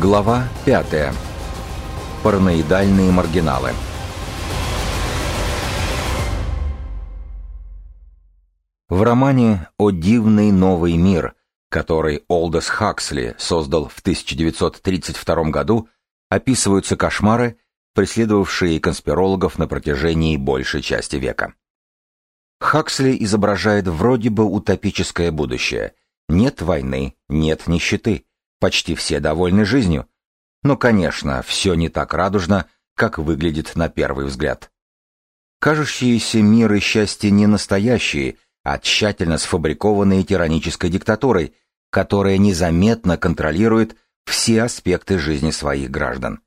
Глава 5. Параноидальные маргиналы. В романе «О дивный новый мир», который Олдос Хаксли создал в 1932 году, описываются кошмары, преследовавшие конспирологов на протяжении большей части века. Хаксли изображает вроде бы утопическое будущее. Нет войны, нет нищеты Почти все довольны жизнью. Но, конечно, все не так радужно, как выглядит на первый взгляд. Кажущиеся мир и счастье не настоящие, а тщательно сфабрикованные тиранической диктатурой, которая незаметно контролирует все аспекты жизни своих граждан.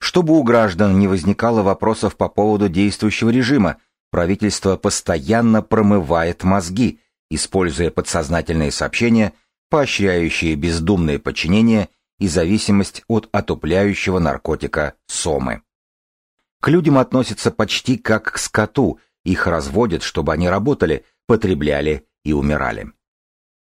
Чтобы у граждан не возникало вопросов по поводу действующего режима, правительство постоянно промывает мозги, используя подсознательные сообщения – поощряющие бездумное подчинение и зависимость от отупляющего наркотика сомы. К людям относятся почти как к скоту, их разводят, чтобы они работали, потребляли и умирали.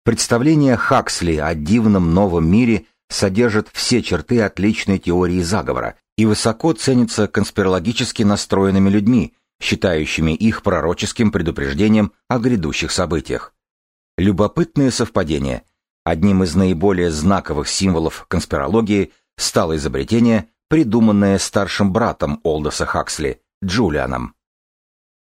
Представление Хаксли о дивном новом мире содержит все черты отличной теории заговора и высоко ценится конспирологически настроенными людьми, считающими их пророческим предупреждением о грядущих событиях. Любопытное совпадение. Одним из наиболее знаковых символов конспирологии стало изобретение, придуманное старшим братом Олдоса Хаксли, Джулианом.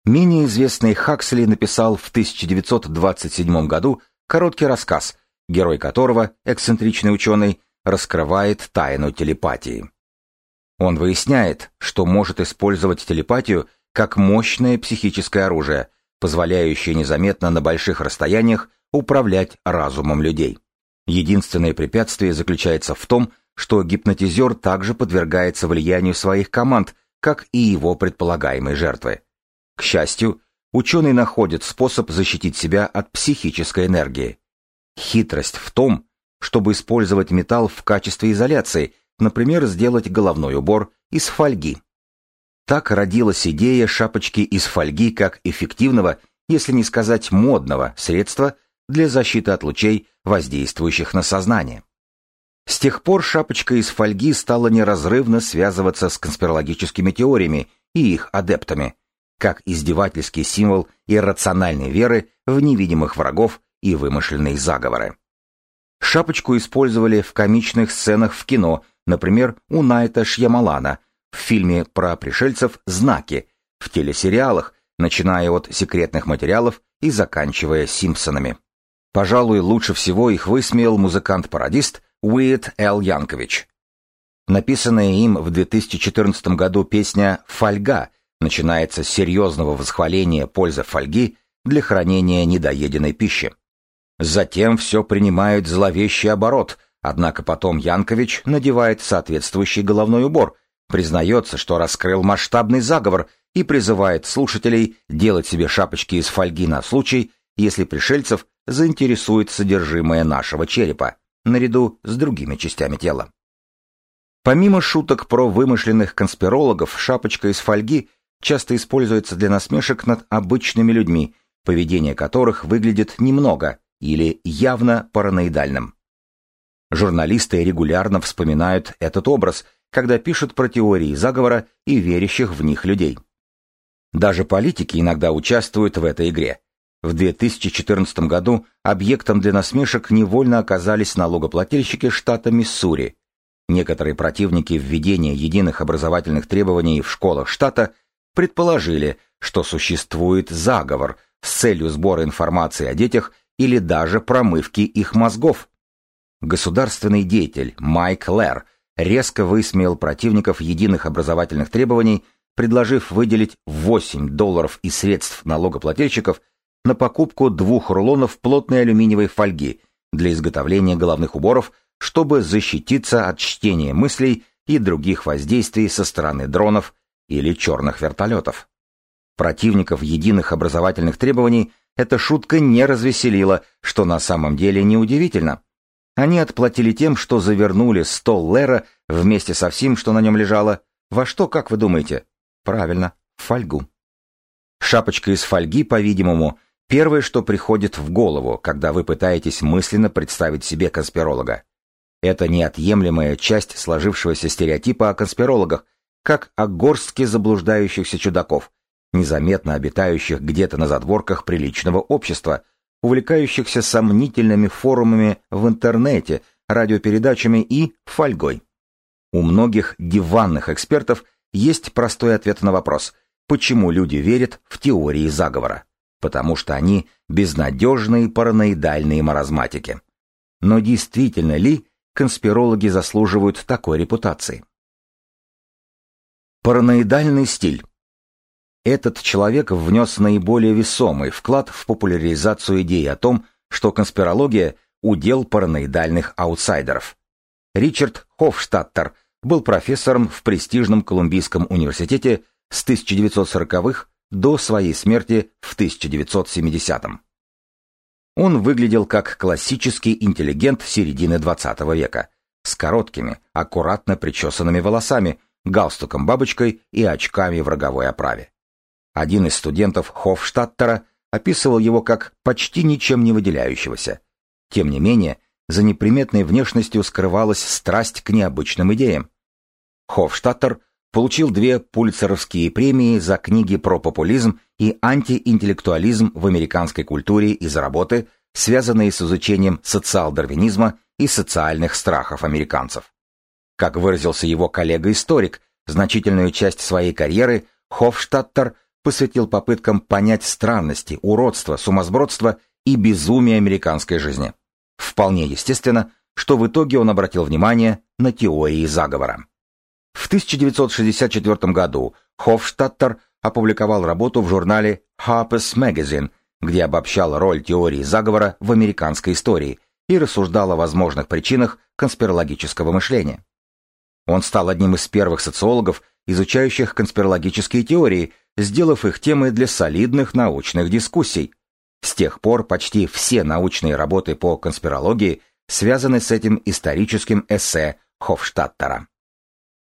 Менее известный Хаксли написал в 1927 году короткий рассказ, герой которого, эксцентричный ученый, раскрывает тайну телепатии. Он выясняет, что может использовать телепатию как мощное психическое оружие, позволяющее незаметно на больших расстояниях управлять разумом людей. Единственное препятствие заключается в том, что гипнотизер также подвергается влиянию своих команд, как и его предполагаемой жертвы. К счастью, ученый находит способ защитить себя от психической энергии. Хитрость в том, чтобы использовать металл в качестве изоляции, например, сделать головной убор из фольги. Так родилась идея шапочки из фольги как эффективного, если не сказать модного, средства – для защиты от лучей, воздействующих на сознание. С тех пор шапочка из фольги стала неразрывно связываться с конспирологическими теориями и их адептами, как издевательский символ иррациональной веры в невидимых врагов и вымышленные заговоры. Шапочку использовали в комичных сценах в кино, например, у Найта Шьямалана, в фильме про пришельцев «Знаки», в телесериалах, начиная от секретных материалов и заканчивая Симпсонами. Пожалуй, лучше всего их высмеял музыкант-пародист Уит Эл Янкович. Написанная им в 2014 году песня «Фольга» начинается с серьезного восхваления пользы фольги для хранения недоеденной пищи. Затем все принимает зловещий оборот, однако потом Янкович надевает соответствующий головной убор, признается, что раскрыл масштабный заговор и призывает слушателей делать себе шапочки из фольги на случай, если пришельцев заинтересует содержимое нашего черепа, наряду с другими частями тела. Помимо шуток про вымышленных конспирологов, шапочка из фольги часто используется для насмешек над обычными людьми, поведение которых выглядит немного или явно параноидальным. Журналисты регулярно вспоминают этот образ, когда пишут про теории заговора и верящих в них людей. Даже политики иногда участвуют в этой игре, в 2014 году объектом для насмешек невольно оказались налогоплательщики штата Миссури. Некоторые противники введения единых образовательных требований в школах штата предположили, что существует заговор с целью сбора информации о детях или даже промывки их мозгов. Государственный деятель Майк Лэр резко высмеял противников единых образовательных требований, предложив выделить 8 долларов из средств налогоплательщиков на покупку двух рулонов плотной алюминиевой фольги для изготовления головных уборов, чтобы защититься от чтения мыслей и других воздействий со стороны дронов или черных вертолетов. Противников единых образовательных требований эта шутка не развеселила, что на самом деле неудивительно. Они отплатили тем, что завернули стол Лера вместе со всем, что на нем лежало. Во что, как вы думаете? Правильно, в фольгу. Шапочка из фольги, по-видимому, Первое, что приходит в голову, когда вы пытаетесь мысленно представить себе конспиролога. Это неотъемлемая часть сложившегося стереотипа о конспирологах, как о горстке заблуждающихся чудаков, незаметно обитающих где-то на задворках приличного общества, увлекающихся сомнительными форумами в интернете, радиопередачами и фольгой. У многих диванных экспертов есть простой ответ на вопрос, почему люди верят в теории заговора. Потому что они безнадежные параноидальные маразматики. Но действительно ли конспирологи заслуживают такой репутации? Параноидальный стиль. Этот человек внес наиболее весомый вклад в популяризацию идеи о том, что конспирология – удел параноидальных аутсайдеров. Ричард Хофштаттер был профессором в престижном Колумбийском университете с 1940-х до своей смерти в 1970-м. Он выглядел как классический интеллигент середины XX века, с короткими, аккуратно причесанными волосами, галстуком-бабочкой и очками в роговой оправе. Один из студентов Хофштаттера описывал его как почти ничем не выделяющегося. Тем не менее, за неприметной внешностью скрывалась страсть к необычным идеям. Хофштаттер получил две пульцеровские премии за книги про популизм и антиинтеллектуализм в американской культуре из-за работы, связанные с изучением социал-дарвинизма и социальных страхов американцев. Как выразился его коллега-историк, значительную часть своей карьеры Хофштаттер посвятил попыткам понять странности, уродство, сумасбродство и безумие американской жизни. Вполне естественно, что в итоге он обратил внимание на теории заговора. В 1964 году Хофштаттер опубликовал работу в журнале Harper's Magazine, где обобщал роль теории заговора в американской истории и рассуждал о возможных причинах конспирологического мышления. Он стал одним из первых социологов, изучающих конспирологические теории, сделав их темой для солидных научных дискуссий. С тех пор почти все научные работы по конспирологии связаны с этим историческим эссе Хофштаттера.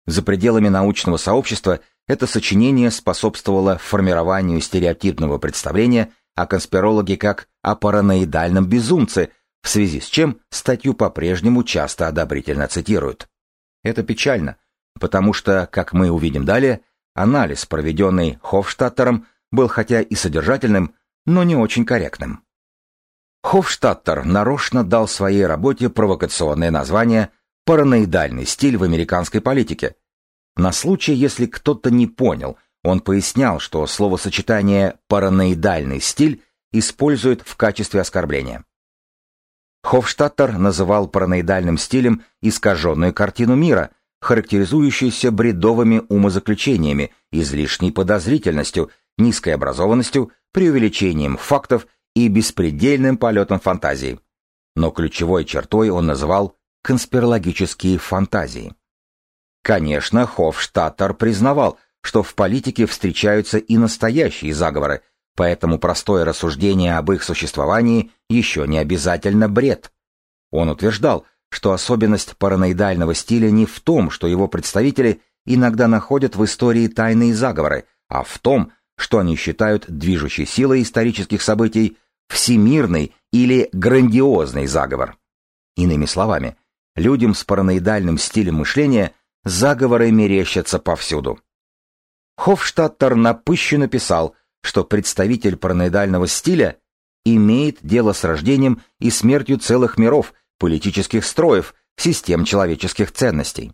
За пределами научного сообщества это сочинение способствовало формированию стереотипного представления о конспирологе как о параноидальном безумце, в связи с чем статью по-прежнему часто одобрительно цитируют. Это печально, потому что, как мы увидим далее, анализ, проведенный Хофштаттером, был хотя и содержательным, но не очень корректным. Хофштаттер нарочно дал своей работе провокационное название параноидальный стиль в американской политике. На случай, если кто-то не понял, он пояснял, что словосочетание «параноидальный стиль» используют в качестве оскорбления. Хофштаттер называл параноидальным стилем искаженную картину мира, характеризующуюся бредовыми умозаключениями, излишней подозрительностью, низкой образованностью, преувеличением фактов и беспредельным полетом фантазии. Но ключевой чертой он называл конспирологические фантазии. Конечно, Хофштаттер признавал, что в политике встречаются и настоящие заговоры, поэтому простое рассуждение об их существовании еще не обязательно бред. Он утверждал, что особенность параноидального стиля не в том, что его представители иногда находят в истории тайные заговоры, а в том, что они считают движущей силой исторических событий всемирный или грандиозный заговор. Иными словами, Людям с параноидальным стилем мышления заговоры мерещатся повсюду. Хофштаттер напыщенно писал, что представитель параноидального стиля имеет дело с рождением и смертью целых миров, политических строев, систем человеческих ценностей.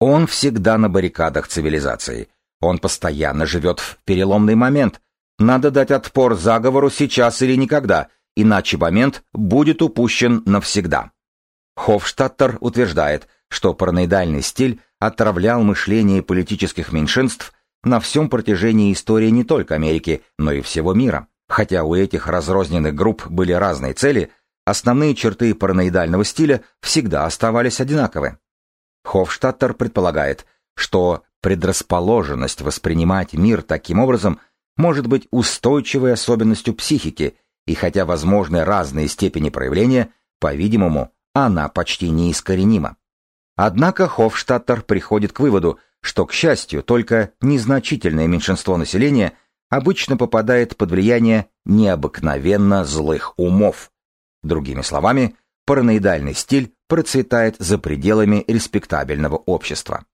Он всегда на баррикадах цивилизации. Он постоянно живет в переломный момент. Надо дать отпор заговору сейчас или никогда, иначе момент будет упущен навсегда. Хофштаттер утверждает, что параноидальный стиль отравлял мышление политических меньшинств на всем протяжении истории не только Америки, но и всего мира. Хотя у этих разрозненных групп были разные цели, основные черты параноидального стиля всегда оставались одинаковы. Хофштаттер предполагает, что предрасположенность воспринимать мир таким образом может быть устойчивой особенностью психики, и хотя возможны разные степени проявления, по-видимому, она почти неискоренима. Однако Хофштаттер приходит к выводу, что, к счастью, только незначительное меньшинство населения обычно попадает под влияние необыкновенно злых умов. Другими словами, параноидальный стиль процветает за пределами респектабельного общества.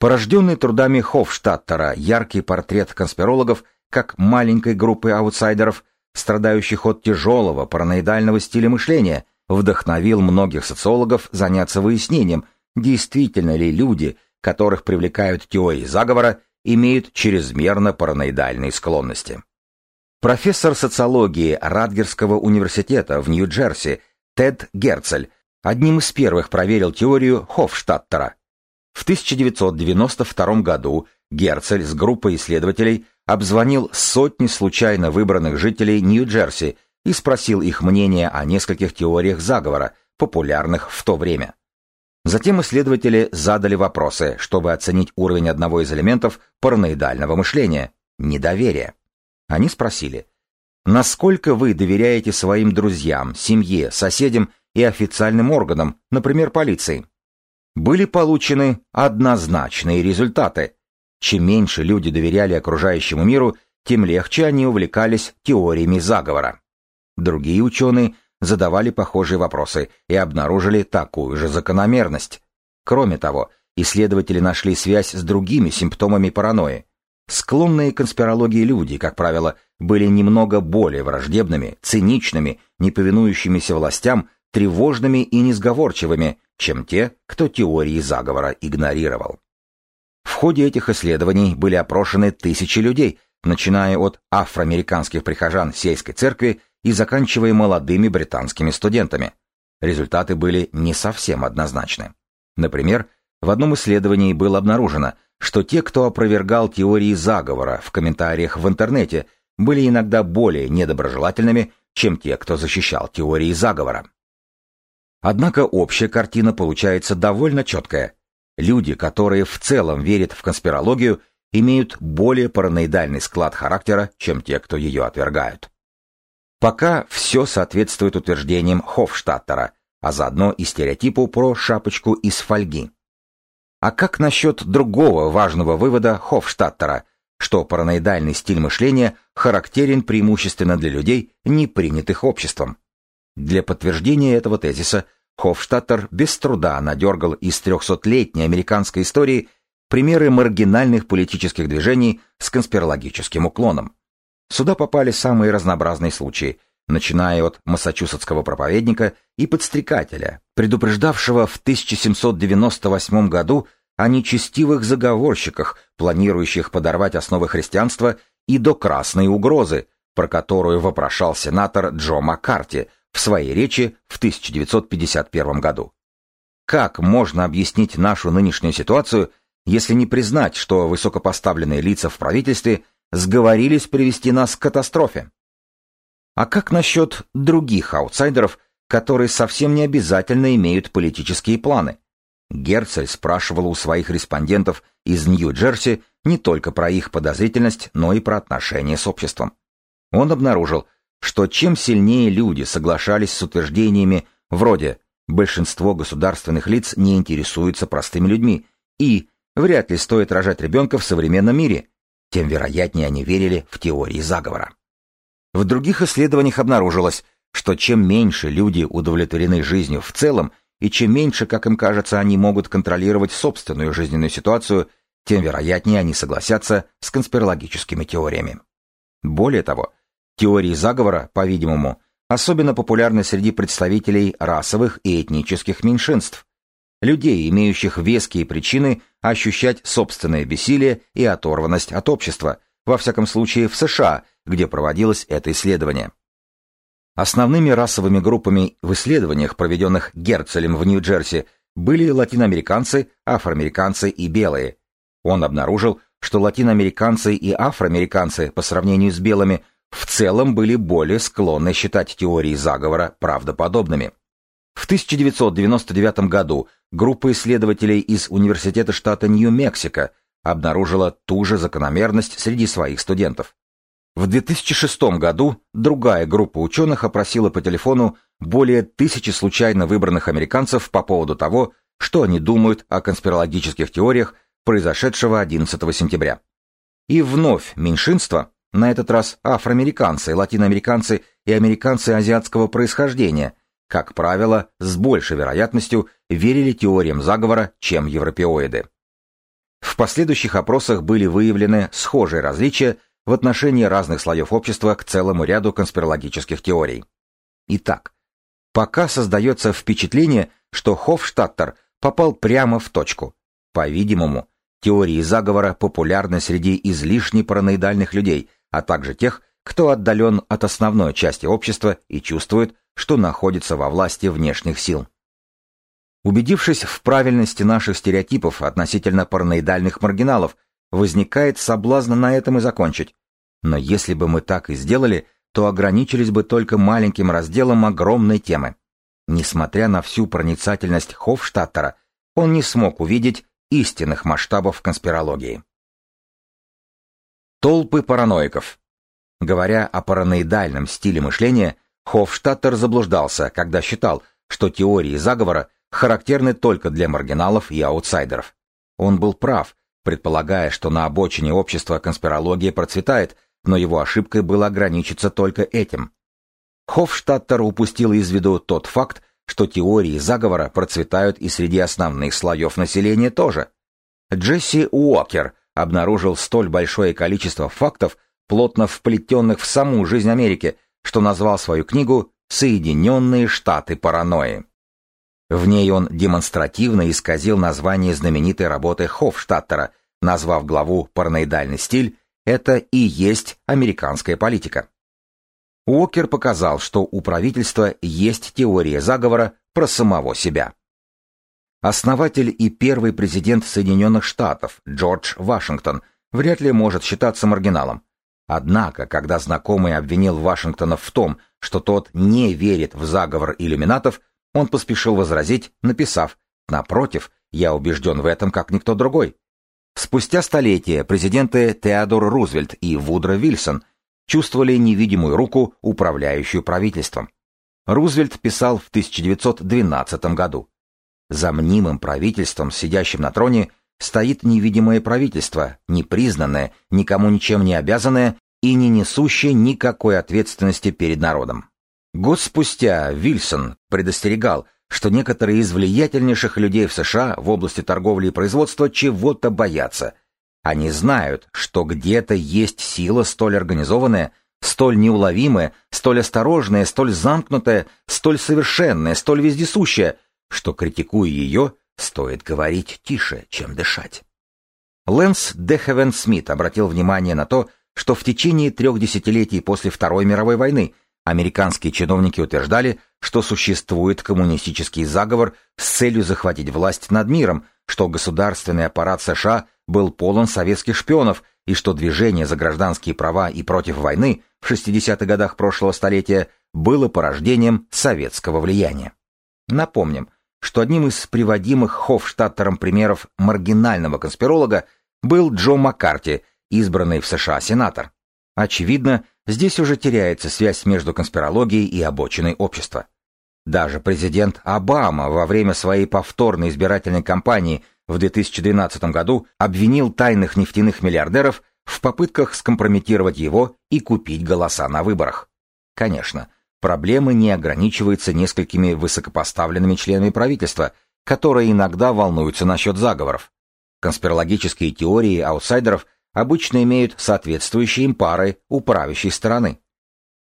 Порожденный трудами Хофштаттера яркий портрет конспирологов как маленькой группы аутсайдеров, страдающих от тяжелого параноидального стиля мышления, вдохновил многих социологов заняться выяснением, действительно ли люди, которых привлекают теории заговора, имеют чрезмерно параноидальные склонности. Профессор социологии Радгерского университета в Нью-Джерси Тед Герцель одним из первых проверил теорию Хофштаттера. В 1992 году Герцель с группой исследователей обзвонил сотни случайно выбранных жителей Нью-Джерси и спросил их мнение о нескольких теориях заговора, популярных в то время. Затем исследователи задали вопросы, чтобы оценить уровень одного из элементов параноидального мышления – недоверия. Они спросили, насколько вы доверяете своим друзьям, семье, соседям и официальным органам, например, полиции? Были получены однозначные результаты. Чем меньше люди доверяли окружающему миру, тем легче они увлекались теориями заговора. Другие ученые задавали похожие вопросы и обнаружили такую же закономерность. Кроме того, исследователи нашли связь с другими симптомами паранойи. Склонные к конспирологии люди, как правило, были немного более враждебными, циничными, неповинующимися властям, тревожными и несговорчивыми, чем те, кто теории заговора игнорировал. В ходе этих исследований были опрошены тысячи людей, начиная от афроамериканских прихожан сельской церкви и заканчивая молодыми британскими студентами. Результаты были не совсем однозначны. Например, в одном исследовании было обнаружено, что те, кто опровергал теории заговора в комментариях в интернете, были иногда более недоброжелательными, чем те, кто защищал теории заговора. Однако общая картина получается довольно четкая. Люди, которые в целом верят в конспирологию, имеют более параноидальный склад характера, чем те, кто ее отвергают. Пока все соответствует утверждениям Хофштаттера, а заодно и стереотипу про шапочку из фольги. А как насчет другого важного вывода Хофштаттера, что параноидальный стиль мышления характерен преимущественно для людей, не принятых обществом? Для подтверждения этого тезиса Хофштаттер без труда надергал из трехсотлетней американской истории примеры маргинальных политических движений с конспирологическим уклоном. Сюда попали самые разнообразные случаи, начиная от массачусетского проповедника и подстрекателя, предупреждавшего в 1798 году о нечестивых заговорщиках, планирующих подорвать основы христианства, и до красной угрозы, про которую вопрошал сенатор Джо Маккарти в своей речи в 1951 году. Как можно объяснить нашу нынешнюю ситуацию, если не признать, что высокопоставленные лица в правительстве сговорились привести нас к катастрофе? А как насчет других аутсайдеров, которые совсем не обязательно имеют политические планы? Герцель спрашивал у своих респондентов из Нью-Джерси не только про их подозрительность, но и про отношения с обществом. Он обнаружил, что чем сильнее люди соглашались с утверждениями вроде «большинство государственных лиц не интересуются простыми людьми» и «вряд ли стоит рожать ребенка в современном мире», тем вероятнее они верили в теории заговора. В других исследованиях обнаружилось, что чем меньше люди удовлетворены жизнью в целом, и чем меньше, как им кажется, они могут контролировать собственную жизненную ситуацию, тем вероятнее они согласятся с конспирологическими теориями. Более того, теории заговора, по-видимому, особенно популярны среди представителей расовых и этнических меньшинств, людей, имеющих веские причины ощущать собственное бессилие и оторванность от общества, во всяком случае в США, где проводилось это исследование. Основными расовыми группами в исследованиях, проведенных Герцелем в Нью-Джерси, были латиноамериканцы, афроамериканцы и белые. Он обнаружил, что латиноамериканцы и афроамериканцы по сравнению с белыми в целом были более склонны считать теории заговора правдоподобными. В 1999 году группа исследователей из Университета штата Нью-Мексико обнаружила ту же закономерность среди своих студентов. В 2006 году другая группа ученых опросила по телефону более тысячи случайно выбранных американцев по поводу того, что они думают о конспирологических теориях произошедшего 11 сентября. И вновь меньшинство, на этот раз афроамериканцы, латиноамериканцы и американцы азиатского происхождения, как правило, с большей вероятностью верили теориям заговора, чем европеоиды. В последующих опросах были выявлены схожие различия в отношении разных слоев общества к целому ряду конспирологических теорий. Итак, пока создается впечатление, что Хофштаттер попал прямо в точку. По-видимому, теории заговора популярны среди излишне параноидальных людей, а также тех, кто отдален от основной части общества и чувствует, что находится во власти внешних сил. Убедившись в правильности наших стереотипов относительно параноидальных маргиналов, возникает соблазн на этом и закончить. Но если бы мы так и сделали, то ограничились бы только маленьким разделом огромной темы. Несмотря на всю проницательность Хофштаттера, он не смог увидеть истинных масштабов конспирологии. Толпы параноиков. Говоря о параноидальном стиле мышления, Хофштаттер заблуждался, когда считал, что теории заговора характерны только для маргиналов и аутсайдеров. Он был прав, предполагая, что на обочине общества конспирология процветает, но его ошибкой было ограничиться только этим. Хофштаттер упустил из виду тот факт, что теории заговора процветают и среди основных слоев населения тоже. Джесси Уокер обнаружил столь большое количество фактов, плотно вплетенных в саму жизнь Америки, что назвал свою книгу «Соединенные Штаты паранойи». В ней он демонстративно исказил название знаменитой работы Хофштаттера, назвав главу «Параноидальный стиль» это и есть американская политика. Уокер показал, что у правительства есть теория заговора про самого себя. Основатель и первый президент Соединенных Штатов Джордж Вашингтон вряд ли может считаться маргиналом. Однако, когда знакомый обвинил Вашингтона в том, что тот не верит в заговор иллюминатов, он поспешил возразить, написав «Напротив, я убежден в этом, как никто другой». Спустя столетия президенты Теодор Рузвельт и Вудро Вильсон чувствовали невидимую руку, управляющую правительством. Рузвельт писал в 1912 году «За мнимым правительством, сидящим на троне, стоит невидимое правительство, непризнанное, никому ничем не обязанное и не несущее никакой ответственности перед народом. Год спустя Вильсон предостерегал, что некоторые из влиятельнейших людей в США в области торговли и производства чего-то боятся. Они знают, что где-то есть сила столь организованная, столь неуловимая, столь осторожная, столь замкнутая, столь совершенная, столь вездесущая, что, критикуя ее, Стоит говорить тише, чем дышать. Лэнс Дехевен Смит обратил внимание на то, что в течение трех десятилетий после Второй мировой войны американские чиновники утверждали, что существует коммунистический заговор с целью захватить власть над миром, что государственный аппарат США был полон советских шпионов и что движение за гражданские права и против войны в 60-х годах прошлого столетия было порождением советского влияния. Напомним, что одним из приводимых Хофштадтером примеров маргинального конспиролога был Джо Маккарти, избранный в США сенатор. Очевидно, здесь уже теряется связь между конспирологией и обочиной общества. Даже президент Обама во время своей повторной избирательной кампании в 2012 году обвинил тайных нефтяных миллиардеров в попытках скомпрометировать его и купить голоса на выборах. Конечно, проблемы не ограничиваются несколькими высокопоставленными членами правительства, которые иногда волнуются насчет заговоров. Конспирологические теории аутсайдеров обычно имеют соответствующие им пары у правящей стороны.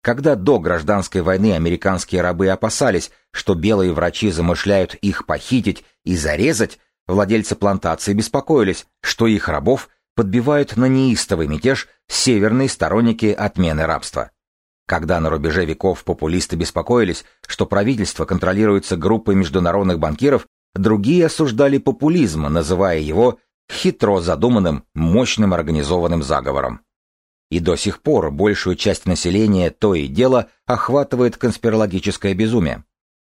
Когда до гражданской войны американские рабы опасались, что белые врачи замышляют их похитить и зарезать, владельцы плантации беспокоились, что их рабов подбивают на неистовый мятеж северные сторонники отмены рабства. Когда на рубеже веков популисты беспокоились, что правительство контролируется группой международных банкиров, другие осуждали популизм, называя его хитро задуманным, мощным организованным заговором. И до сих пор большую часть населения то и дело охватывает конспирологическое безумие.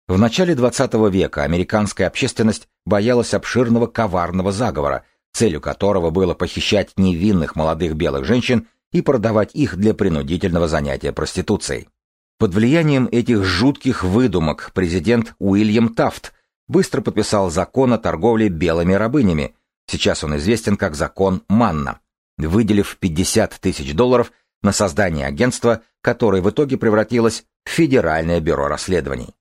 В начале XX века американская общественность боялась обширного коварного заговора, целью которого было похищать невинных молодых белых женщин и продавать их для принудительного занятия проституцией. Под влиянием этих жутких выдумок президент Уильям Тафт быстро подписал закон о торговле белыми рабынями, сейчас он известен как закон Манна, выделив 50 тысяч долларов на создание агентства, которое в итоге превратилось в Федеральное бюро расследований.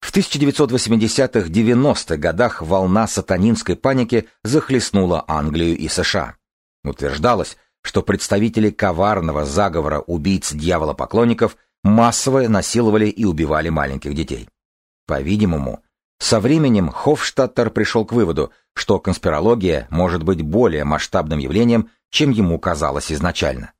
В 1980-90-х годах волна сатанинской паники захлестнула Англию и США. Утверждалось, что представители коварного заговора убийц дьявола-поклонников массово насиловали и убивали маленьких детей. По-видимому, со временем Хофштаттер пришел к выводу, что конспирология может быть более масштабным явлением, чем ему казалось изначально.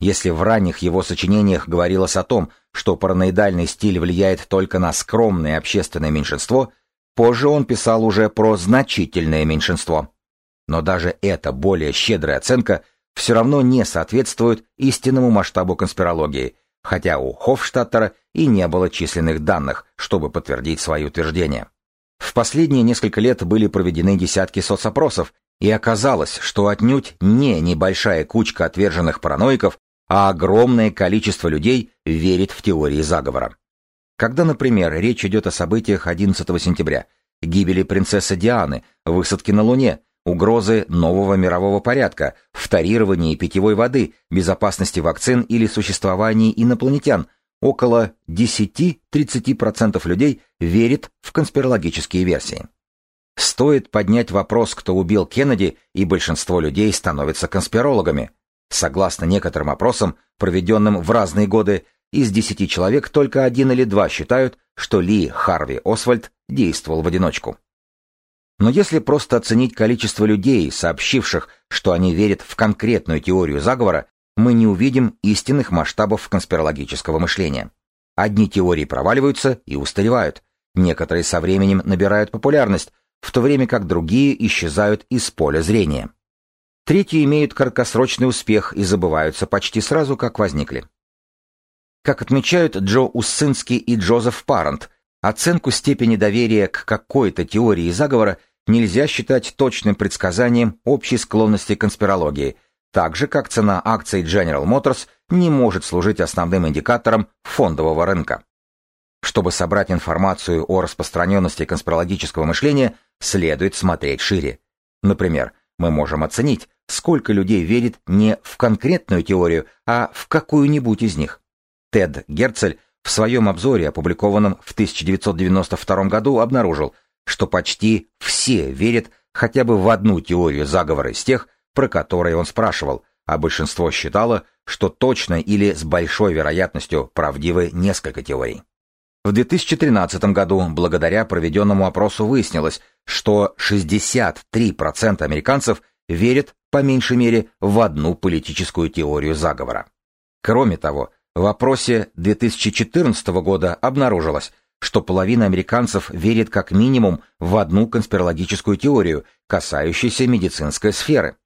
Если в ранних его сочинениях говорилось о том, что параноидальный стиль влияет только на скромное общественное меньшинство, позже он писал уже про значительное меньшинство. Но даже эта более щедрая оценка все равно не соответствует истинному масштабу конспирологии, хотя у Хофштаттера и не было численных данных, чтобы подтвердить свои утверждения. В последние несколько лет были проведены десятки соцопросов, и оказалось, что отнюдь не небольшая кучка отверженных параноиков а огромное количество людей верит в теории заговора. Когда, например, речь идет о событиях 11 сентября, гибели принцессы Дианы, высадки на Луне, угрозы нового мирового порядка, вторировании питьевой воды, безопасности вакцин или существовании инопланетян, около 10-30% людей верит в конспирологические версии. Стоит поднять вопрос, кто убил Кеннеди, и большинство людей становятся конспирологами – Согласно некоторым опросам, проведенным в разные годы, из десяти человек только один или два считают, что Ли Харви Освальд действовал в одиночку. Но если просто оценить количество людей, сообщивших, что они верят в конкретную теорию заговора, мы не увидим истинных масштабов конспирологического мышления. Одни теории проваливаются и устаревают, некоторые со временем набирают популярность, в то время как другие исчезают из поля зрения. Третьи имеют краткосрочный успех и забываются почти сразу, как возникли. Как отмечают Джо Уссинский и Джозеф Парент, оценку степени доверия к какой-то теории заговора нельзя считать точным предсказанием общей склонности к конспирологии, так же как цена акций General Motors не может служить основным индикатором фондового рынка. Чтобы собрать информацию о распространенности конспирологического мышления, следует смотреть шире. Например, мы можем оценить, сколько людей верит не в конкретную теорию, а в какую-нибудь из них. Тед Герцель в своем обзоре, опубликованном в 1992 году, обнаружил, что почти все верят хотя бы в одну теорию заговора из тех, про которые он спрашивал, а большинство считало, что точно или с большой вероятностью правдивы несколько теорий. В 2013 году, благодаря проведенному опросу, выяснилось, что 63% американцев верят, по меньшей мере, в одну политическую теорию заговора. Кроме того, в опросе 2014 года обнаружилось, что половина американцев верит как минимум в одну конспирологическую теорию, касающуюся медицинской сферы.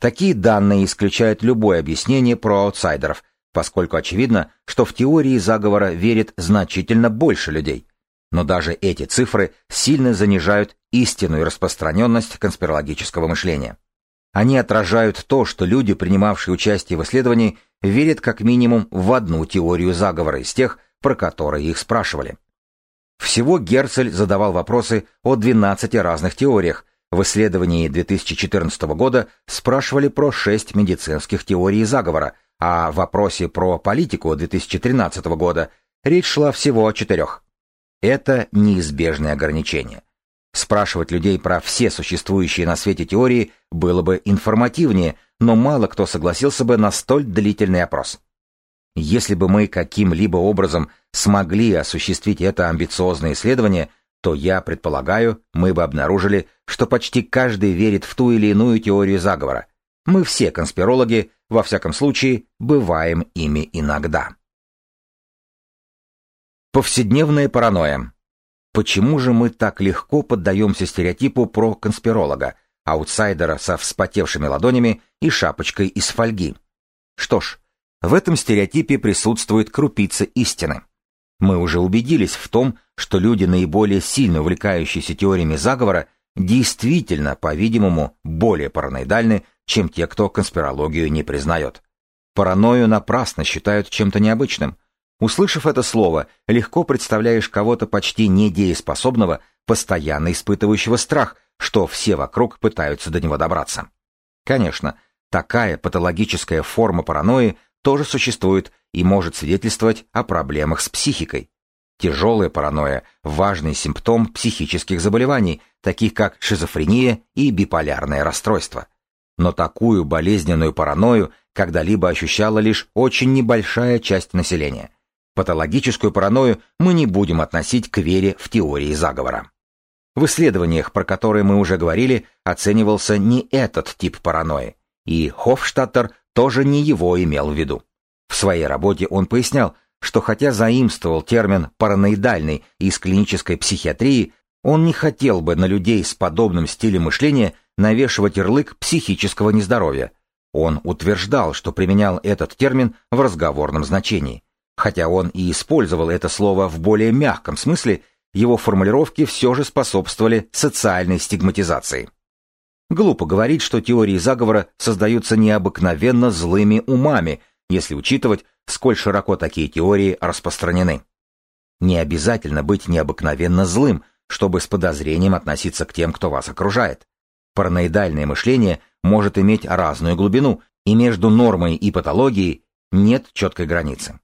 Такие данные исключают любое объяснение про аутсайдеров, поскольку очевидно, что в теории заговора верит значительно больше людей. Но даже эти цифры сильно занижают истинную распространенность конспирологического мышления. Они отражают то, что люди, принимавшие участие в исследовании, верят как минимум в одну теорию заговора из тех, про которые их спрашивали. Всего Герцель задавал вопросы о 12 разных теориях. В исследовании 2014 года спрашивали про 6 медицинских теорий заговора, а в вопросе про политику 2013 года речь шла всего о четырех. Это неизбежное ограничение. Спрашивать людей про все существующие на свете теории было бы информативнее, но мало кто согласился бы на столь длительный опрос. Если бы мы каким-либо образом смогли осуществить это амбициозное исследование, то я предполагаю, мы бы обнаружили, что почти каждый верит в ту или иную теорию заговора, мы все конспирологи, во всяком случае, бываем ими иногда. Повседневная паранойя. Почему же мы так легко поддаемся стереотипу про конспиролога, аутсайдера со вспотевшими ладонями и шапочкой из фольги? Что ж, в этом стереотипе присутствует крупица истины. Мы уже убедились в том, что люди, наиболее сильно увлекающиеся теориями заговора, действительно, по-видимому, более параноидальны, чем те, кто конспирологию не признает. Паранойю напрасно считают чем-то необычным. Услышав это слово, легко представляешь кого-то почти недееспособного, постоянно испытывающего страх, что все вокруг пытаются до него добраться. Конечно, такая патологическая форма паранойи тоже существует и может свидетельствовать о проблемах с психикой. Тяжелая паранойя – важный симптом психических заболеваний, таких как шизофрения и биполярное расстройство. Но такую болезненную паранойю когда-либо ощущала лишь очень небольшая часть населения. Патологическую паранойю мы не будем относить к вере в теории заговора. В исследованиях, про которые мы уже говорили, оценивался не этот тип паранойи, и Хофштаттер тоже не его имел в виду. В своей работе он пояснял, что хотя заимствовал термин «параноидальный» из клинической психиатрии, он не хотел бы на людей с подобным стилем мышления навешивать ярлык психического нездоровья. Он утверждал, что применял этот термин в разговорном значении. Хотя он и использовал это слово в более мягком смысле, его формулировки все же способствовали социальной стигматизации. Глупо говорить, что теории заговора создаются необыкновенно злыми умами, если учитывать, сколь широко такие теории распространены. Не обязательно быть необыкновенно злым, чтобы с подозрением относиться к тем, кто вас окружает. Параноидальное мышление может иметь разную глубину, и между нормой и патологией нет четкой границы.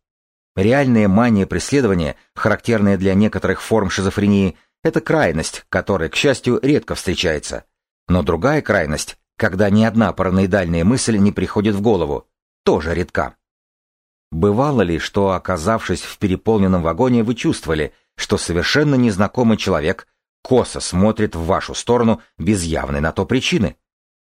Реальная мания преследования, характерная для некоторых форм шизофрении, это крайность, которая, к счастью, редко встречается. Но другая крайность, когда ни одна параноидальная мысль не приходит в голову, тоже редка. Бывало ли, что, оказавшись в переполненном вагоне, вы чувствовали, что совершенно незнакомый человек косо смотрит в вашу сторону без явной на то причины?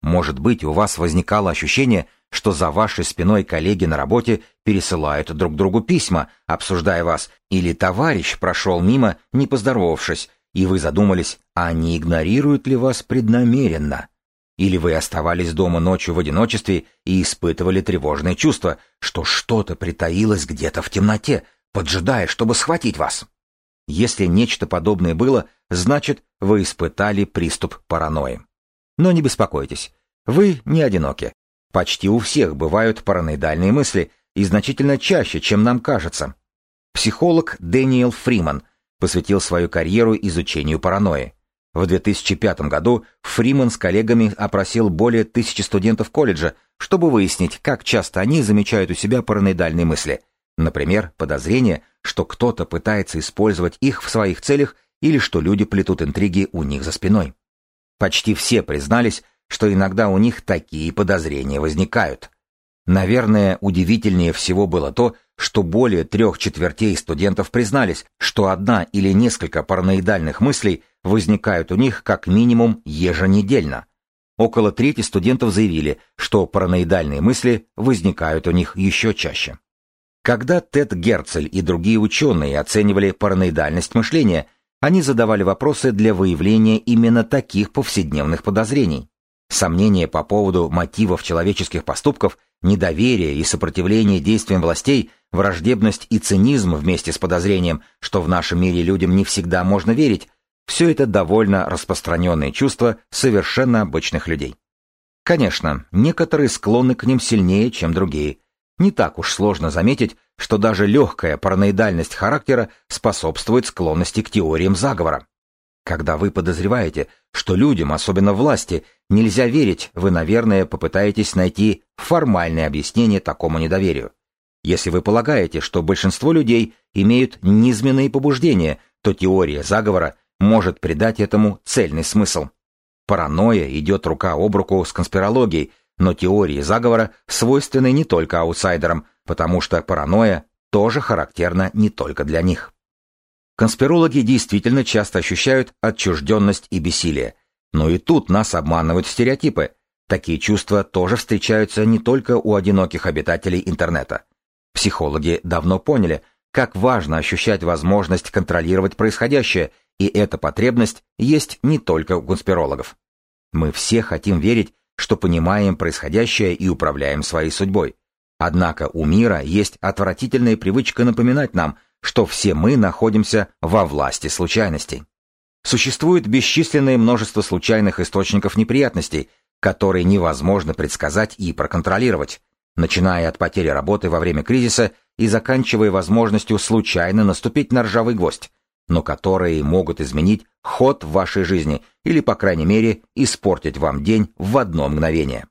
Может быть, у вас возникало ощущение, что за вашей спиной коллеги на работе пересылают друг другу письма, обсуждая вас, или товарищ прошел мимо, не поздоровавшись, и вы задумались, а не игнорируют ли вас преднамеренно? Или вы оставались дома ночью в одиночестве и испытывали тревожное чувство, что что-то притаилось где-то в темноте, поджидая, чтобы схватить вас? Если нечто подобное было, значит, вы испытали приступ паранойи. Но не беспокойтесь, вы не одиноки. Почти у всех бывают параноидальные мысли, и значительно чаще, чем нам кажется. Психолог Дэниел Фриман посвятил свою карьеру изучению паранойи. В 2005 году Фриман с коллегами опросил более тысячи студентов колледжа, чтобы выяснить, как часто они замечают у себя параноидальные мысли. Например, подозрение, что кто-то пытается использовать их в своих целях или что люди плетут интриги у них за спиной. Почти все признались, что иногда у них такие подозрения возникают. Наверное, удивительнее всего было то, что более трех четвертей студентов признались, что одна или несколько параноидальных мыслей возникают у них как минимум еженедельно. Около трети студентов заявили, что параноидальные мысли возникают у них еще чаще. Когда Тед Герцель и другие ученые оценивали параноидальность мышления, они задавали вопросы для выявления именно таких повседневных подозрений. Сомнения по поводу мотивов человеческих поступков, недоверие и сопротивление действиям властей, враждебность и цинизм вместе с подозрением, что в нашем мире людям не всегда можно верить, все это довольно распространенные чувства совершенно обычных людей. Конечно, некоторые склонны к ним сильнее, чем другие. Не так уж сложно заметить, что даже легкая параноидальность характера способствует склонности к теориям заговора. Когда вы подозреваете, что людям, особенно власти, нельзя верить, вы, наверное, попытаетесь найти формальное объяснение такому недоверию. Если вы полагаете, что большинство людей имеют низменные побуждения, то теория заговора может придать этому цельный смысл. Паранойя идет рука об руку с конспирологией, но теории заговора свойственны не только аутсайдерам, потому что паранойя тоже характерна не только для них. Конспирологи действительно часто ощущают отчужденность и бессилие, но и тут нас обманывают стереотипы. Такие чувства тоже встречаются не только у одиноких обитателей интернета. Психологи давно поняли, как важно ощущать возможность контролировать происходящее и эта потребность есть не только у конспирологов. Мы все хотим верить, что понимаем происходящее и управляем своей судьбой. Однако у мира есть отвратительная привычка напоминать нам, что все мы находимся во власти случайностей. Существует бесчисленное множество случайных источников неприятностей, которые невозможно предсказать и проконтролировать, начиная от потери работы во время кризиса и заканчивая возможностью случайно наступить на ржавый гвоздь, но которые могут изменить ход вашей жизни или, по крайней мере, испортить вам день в одно мгновение.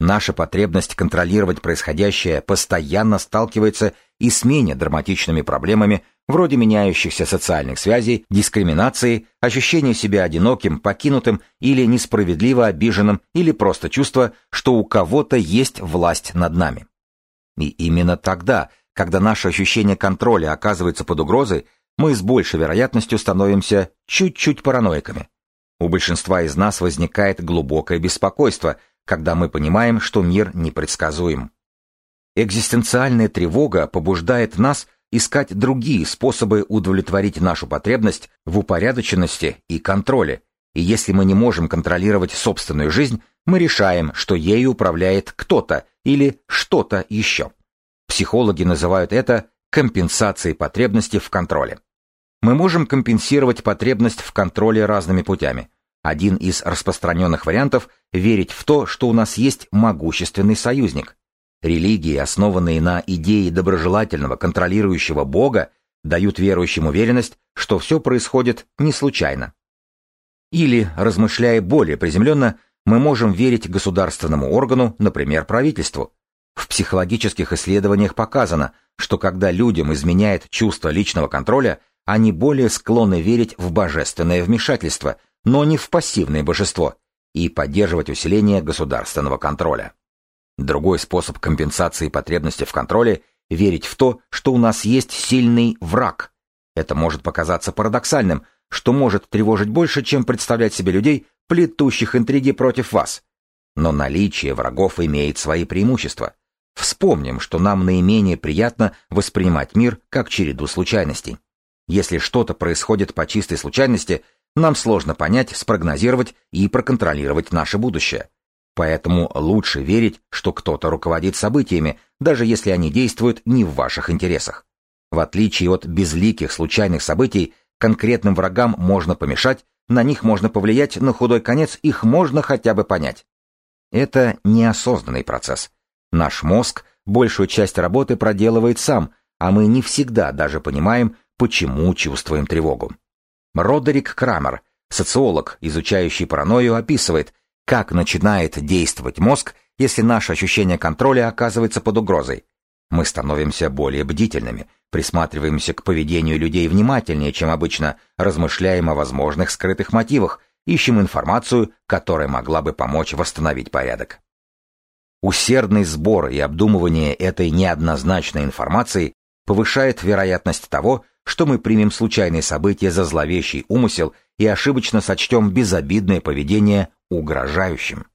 Наша потребность контролировать происходящее постоянно сталкивается и с менее драматичными проблемами, вроде меняющихся социальных связей, дискриминации, ощущения себя одиноким, покинутым или несправедливо обиженным, или просто чувство, что у кого-то есть власть над нами. И именно тогда, когда наше ощущение контроля оказывается под угрозой, мы с большей вероятностью становимся чуть-чуть параноиками. У большинства из нас возникает глубокое беспокойство, когда мы понимаем, что мир непредсказуем. Экзистенциальная тревога побуждает нас искать другие способы удовлетворить нашу потребность в упорядоченности и контроле, и если мы не можем контролировать собственную жизнь, мы решаем, что ею управляет кто-то или что-то еще. Психологи называют это компенсацией потребности в контроле. Мы можем компенсировать потребность в контроле разными путями. Один из распространенных вариантов – верить в то, что у нас есть могущественный союзник. Религии, основанные на идее доброжелательного контролирующего Бога, дают верующим уверенность, что все происходит не случайно. Или, размышляя более приземленно, мы можем верить государственному органу, например, правительству. В психологических исследованиях показано, что когда людям изменяет чувство личного контроля, они более склонны верить в божественное вмешательство, но не в пассивное божество, и поддерживать усиление государственного контроля. Другой способ компенсации потребности в контроле – верить в то, что у нас есть сильный враг. Это может показаться парадоксальным, что может тревожить больше, чем представлять себе людей, плетущих интриги против вас. Но наличие врагов имеет свои преимущества. Вспомним, что нам наименее приятно воспринимать мир как череду случайностей. Если что-то происходит по чистой случайности, нам сложно понять, спрогнозировать и проконтролировать наше будущее. Поэтому лучше верить, что кто-то руководит событиями, даже если они действуют не в ваших интересах. В отличие от безликих случайных событий, конкретным врагам можно помешать, на них можно повлиять, на худой конец их можно хотя бы понять. Это неосознанный процесс. Наш мозг большую часть работы проделывает сам, а мы не всегда даже понимаем, почему чувствуем тревогу. Родерик Крамер, социолог, изучающий паранойю, описывает – как начинает действовать мозг, если наше ощущение контроля оказывается под угрозой. Мы становимся более бдительными, присматриваемся к поведению людей внимательнее, чем обычно, размышляем о возможных скрытых мотивах, ищем информацию, которая могла бы помочь восстановить порядок. Усердный сбор и обдумывание этой неоднозначной информации повышает вероятность того, что мы примем случайные события за зловещий умысел и ошибочно сочтем безобидное поведение угрожающим.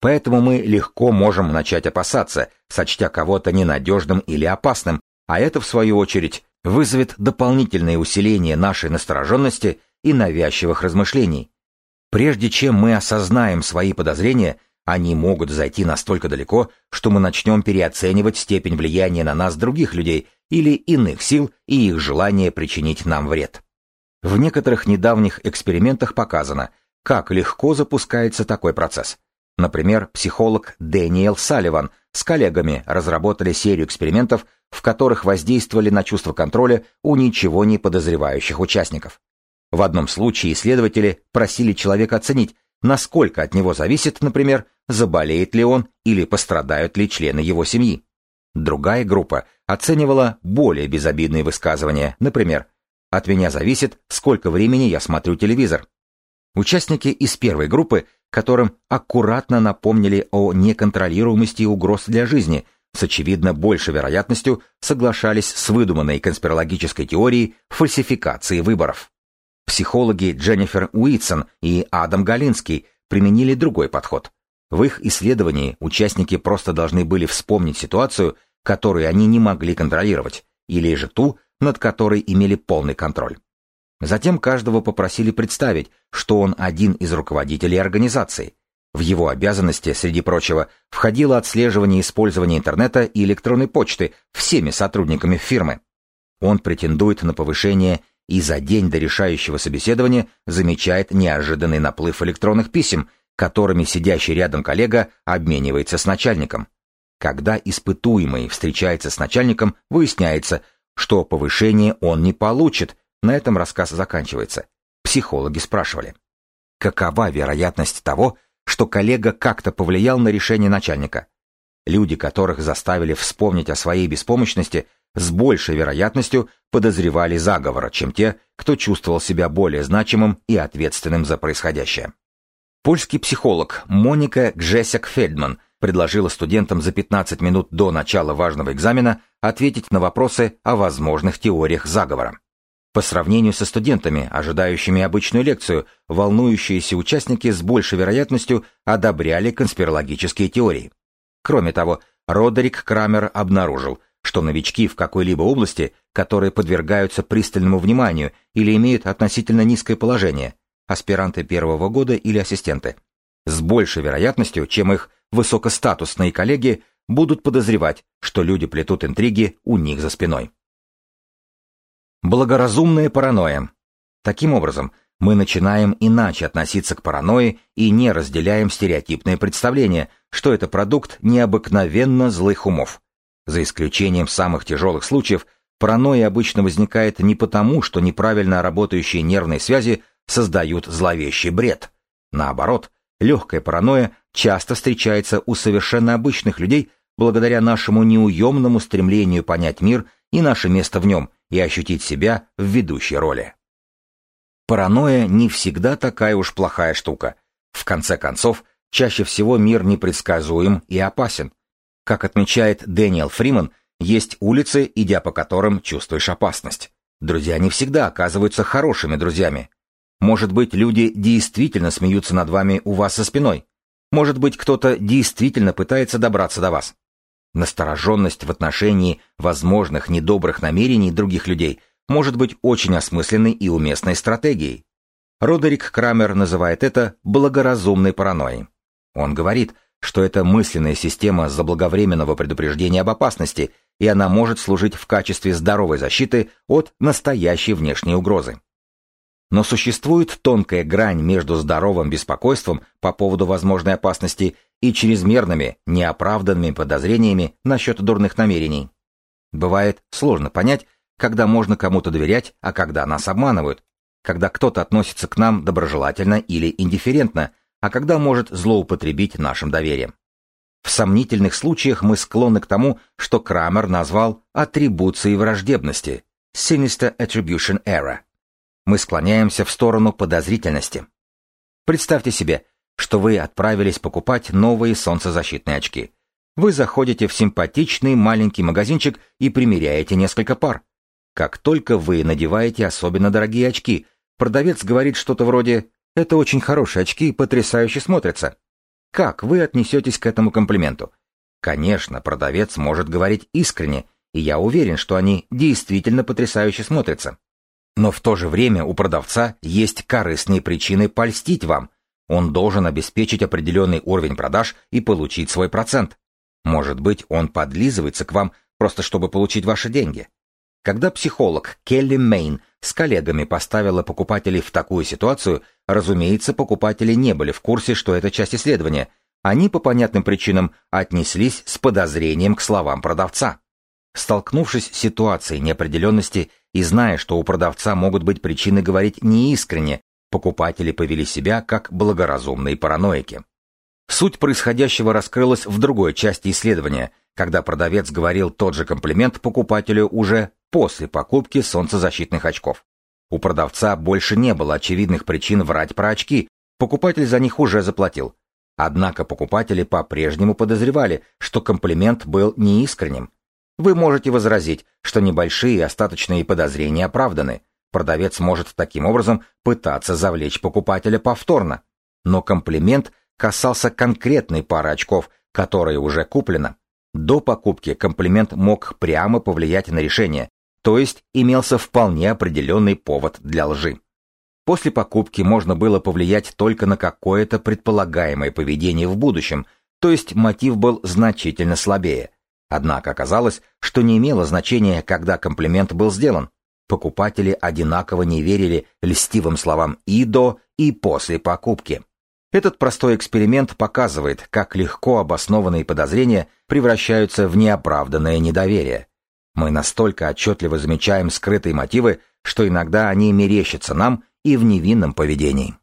Поэтому мы легко можем начать опасаться, сочтя кого-то ненадежным или опасным, а это, в свою очередь, вызовет дополнительное усиление нашей настороженности и навязчивых размышлений. Прежде чем мы осознаем свои подозрения, они могут зайти настолько далеко, что мы начнем переоценивать степень влияния на нас других людей или иных сил и их желание причинить нам вред. В некоторых недавних экспериментах показано, как легко запускается такой процесс. Например, психолог Дэниел Салливан с коллегами разработали серию экспериментов, в которых воздействовали на чувство контроля у ничего не подозревающих участников. В одном случае исследователи просили человека оценить, насколько от него зависит, например, заболеет ли он или пострадают ли члены его семьи. Другая группа оценивала более безобидные высказывания, например, «От меня зависит, сколько времени я смотрю телевизор», Участники из первой группы, которым аккуратно напомнили о неконтролируемости угроз для жизни, с очевидно большей вероятностью соглашались с выдуманной конспирологической теорией фальсификации выборов. Психологи Дженнифер Уитсон и Адам Галинский применили другой подход. В их исследовании участники просто должны были вспомнить ситуацию, которую они не могли контролировать, или же ту, над которой имели полный контроль. Затем каждого попросили представить, что он один из руководителей организации. В его обязанности, среди прочего, входило отслеживание использования интернета и электронной почты всеми сотрудниками фирмы. Он претендует на повышение и за день до решающего собеседования замечает неожиданный наплыв электронных писем, которыми сидящий рядом коллега обменивается с начальником. Когда испытуемый встречается с начальником, выясняется, что повышение он не получит, на этом рассказ заканчивается. Психологи спрашивали, какова вероятность того, что коллега как-то повлиял на решение начальника. Люди, которых заставили вспомнить о своей беспомощности, с большей вероятностью подозревали заговора, чем те, кто чувствовал себя более значимым и ответственным за происходящее. Польский психолог Моника Гжесек-Фельдман предложила студентам за 15 минут до начала важного экзамена ответить на вопросы о возможных теориях заговора. По сравнению со студентами, ожидающими обычную лекцию, волнующиеся участники с большей вероятностью одобряли конспирологические теории. Кроме того, Родерик Крамер обнаружил, что новички в какой-либо области, которые подвергаются пристальному вниманию или имеют относительно низкое положение, аспиранты первого года или ассистенты, с большей вероятностью, чем их высокостатусные коллеги, будут подозревать, что люди плетут интриги у них за спиной. Благоразумная паранойя. Таким образом, мы начинаем иначе относиться к паранойи и не разделяем стереотипное представление, что это продукт необыкновенно злых умов. За исключением самых тяжелых случаев, паранойя обычно возникает не потому, что неправильно работающие нервные связи создают зловещий бред. Наоборот, легкая паранойя часто встречается у совершенно обычных людей благодаря нашему неуемному стремлению понять мир и наше место в нем и ощутить себя в ведущей роли. Паранойя не всегда такая уж плохая штука. В конце концов, чаще всего мир непредсказуем и опасен. Как отмечает Дэниел Фриман, есть улицы, идя по которым чувствуешь опасность. Друзья не всегда оказываются хорошими друзьями. Может быть, люди действительно смеются над вами у вас за спиной. Может быть, кто-то действительно пытается добраться до вас. Настороженность в отношении возможных недобрых намерений других людей может быть очень осмысленной и уместной стратегией. Родерик Крамер называет это благоразумной паранойей. Он говорит, что это мысленная система заблаговременного предупреждения об опасности, и она может служить в качестве здоровой защиты от настоящей внешней угрозы. Но существует тонкая грань между здоровым беспокойством по поводу возможной опасности и чрезмерными, неоправданными подозрениями насчет дурных намерений. Бывает сложно понять, когда можно кому-то доверять, а когда нас обманывают, когда кто-то относится к нам доброжелательно или индифферентно, а когда может злоупотребить нашим доверием. В сомнительных случаях мы склонны к тому, что Крамер назвал атрибуцией враждебности – sinister attribution error. Мы склоняемся в сторону подозрительности. Представьте себе, что вы отправились покупать новые солнцезащитные очки. Вы заходите в симпатичный маленький магазинчик и примеряете несколько пар. Как только вы надеваете особенно дорогие очки, продавец говорит что-то вроде «Это очень хорошие очки, потрясающе смотрятся». Как вы отнесетесь к этому комплименту? Конечно, продавец может говорить искренне, и я уверен, что они действительно потрясающе смотрятся. Но в то же время у продавца есть корыстные причины польстить вам. Он должен обеспечить определенный уровень продаж и получить свой процент. Может быть, он подлизывается к вам просто чтобы получить ваши деньги. Когда психолог Келли Мейн с коллегами поставила покупателей в такую ситуацию, разумеется, покупатели не были в курсе, что это часть исследования. Они по понятным причинам отнеслись с подозрением к словам продавца. Столкнувшись с ситуацией неопределенности и зная, что у продавца могут быть причины говорить неискренне, покупатели повели себя как благоразумные параноики. Суть происходящего раскрылась в другой части исследования, когда продавец говорил тот же комплимент покупателю уже после покупки солнцезащитных очков. У продавца больше не было очевидных причин врать про очки, покупатель за них уже заплатил. Однако покупатели по-прежнему подозревали, что комплимент был неискренним. Вы можете возразить, что небольшие остаточные подозрения оправданы. Продавец может таким образом пытаться завлечь покупателя повторно. Но комплимент касался конкретной пары очков, которая уже куплена. До покупки комплимент мог прямо повлиять на решение, то есть имелся вполне определенный повод для лжи. После покупки можно было повлиять только на какое-то предполагаемое поведение в будущем, то есть мотив был значительно слабее. Однако оказалось, что не имело значения, когда комплимент был сделан. Покупатели одинаково не верили льстивым словам и до, и после покупки. Этот простой эксперимент показывает, как легко обоснованные подозрения превращаются в неоправданное недоверие. Мы настолько отчетливо замечаем скрытые мотивы, что иногда они мерещатся нам и в невинном поведении.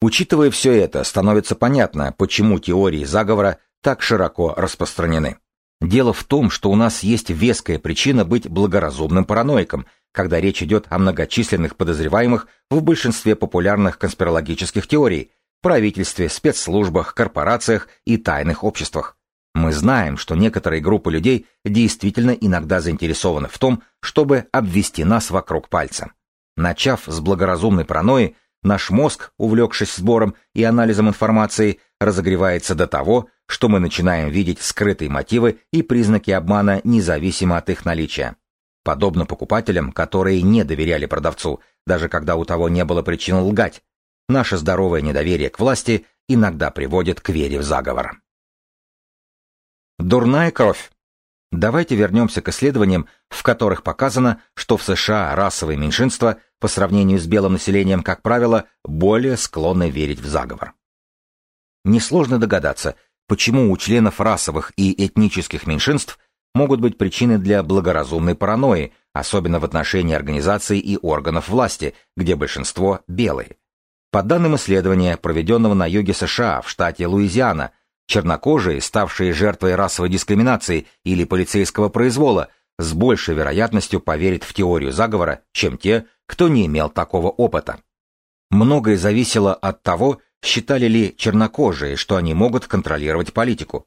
Учитывая все это, становится понятно, почему теории заговора так широко распространены. Дело в том, что у нас есть веская причина быть благоразумным параноиком, когда речь идет о многочисленных подозреваемых в большинстве популярных конспирологических теорий, правительстве, спецслужбах, корпорациях и тайных обществах. Мы знаем, что некоторые группы людей действительно иногда заинтересованы в том, чтобы обвести нас вокруг пальца. Начав с благоразумной паранойи, наш мозг, увлекшись сбором и анализом информации, разогревается до того, что мы начинаем видеть скрытые мотивы и признаки обмана независимо от их наличия. Подобно покупателям, которые не доверяли продавцу, даже когда у того не было причин лгать, наше здоровое недоверие к власти иногда приводит к вере в заговор. Дурная кровь. Давайте вернемся к исследованиям, в которых показано, что в США расовые меньшинства по сравнению с белым населением, как правило, более склонны верить в заговор. Несложно догадаться, почему у членов расовых и этнических меньшинств могут быть причины для благоразумной паранойи, особенно в отношении организаций и органов власти, где большинство белые. По данным исследования, проведенного на юге США в штате Луизиана, Чернокожие, ставшие жертвой расовой дискриминации или полицейского произвола, с большей вероятностью поверят в теорию заговора, чем те, кто не имел такого опыта. Многое зависело от того, считали ли чернокожие, что они могут контролировать политику.